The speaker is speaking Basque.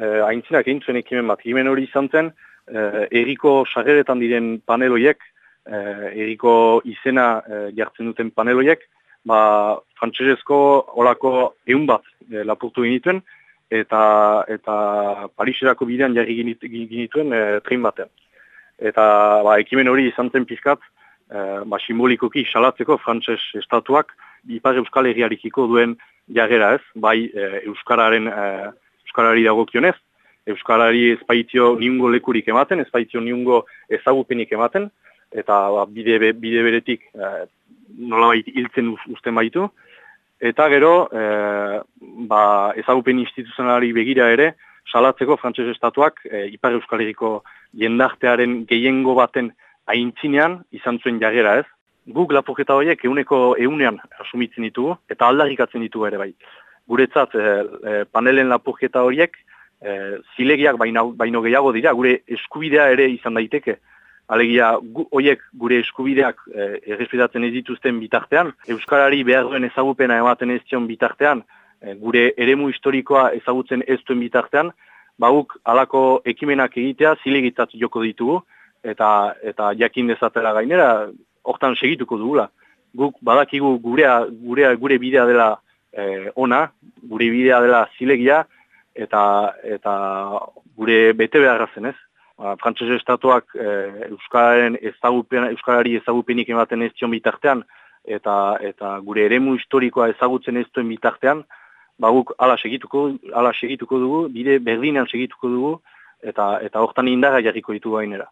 eh, aintzinak egin zuen ekimen bat. Ekimen hori izan zen, eh, eriko sageretan diren paneloiek, eh, eriko izena eh, jartzen duten paneloiek, ba, frantsesezko olako eun bat eh, lapurtu genituen, eta eta Pariserako bidean jarri ginituen eh, tren batean. Eta ba, ekimen hori izan zen pizkat, eh, ba, simbolikoki salatzeko frantses estatuak Ipar Euskal Herriarikiko duen jarrera ez, bai eh, Euskararen eh, Euskarari dagokionez, Euskarari ezpaitio niungo lekurik ematen, ezpaitio niungo ezagupenik ematen, eta ba, bide, bide beretik eh, nolabait hiltzen usten baitu. Eta gero, e, ba, ezagupen instituzionalari begira ere, salatzeko frantses estatuak e, Ipar Euskal Herriko jendartearen gehiengo baten aintzinean izan zuen jagera ez. Guk lapurketa horiek euneko eunean asumitzen ditugu eta aldarrikatzen ditugu ere bai. Guretzat e, e, panelen lapurketa horiek e, zilegiak baino, baino gehiago dira, gure eskubidea ere izan daiteke. Alegia, gu, oiek gure eskubideak eh, errespetatzen ez dituzten bitartean, Euskarari behar ezagupena ematen ez zion bitartean, eh, gure eremu historikoa ezagutzen ez duen bitartean, bauk alako ekimenak egitea zilegitzat joko ditugu, eta eta jakin dezatela gainera, hortan segituko dugula. Guk badakigu gurea, gurea, gure bidea dela eh, ona, gure bidea dela zilegia, eta, eta gure bete beharra zen ez? Ba, frantzese estatuak e, euskararen ezagupen euskarari ezagupenik ematen ez zion bitartean eta eta gure eremu historikoa ezagutzen ez duen bitartean ba guk hala segituko hala segituko dugu bide berdinean segituko dugu eta eta hortan indarra jarriko ditu gainera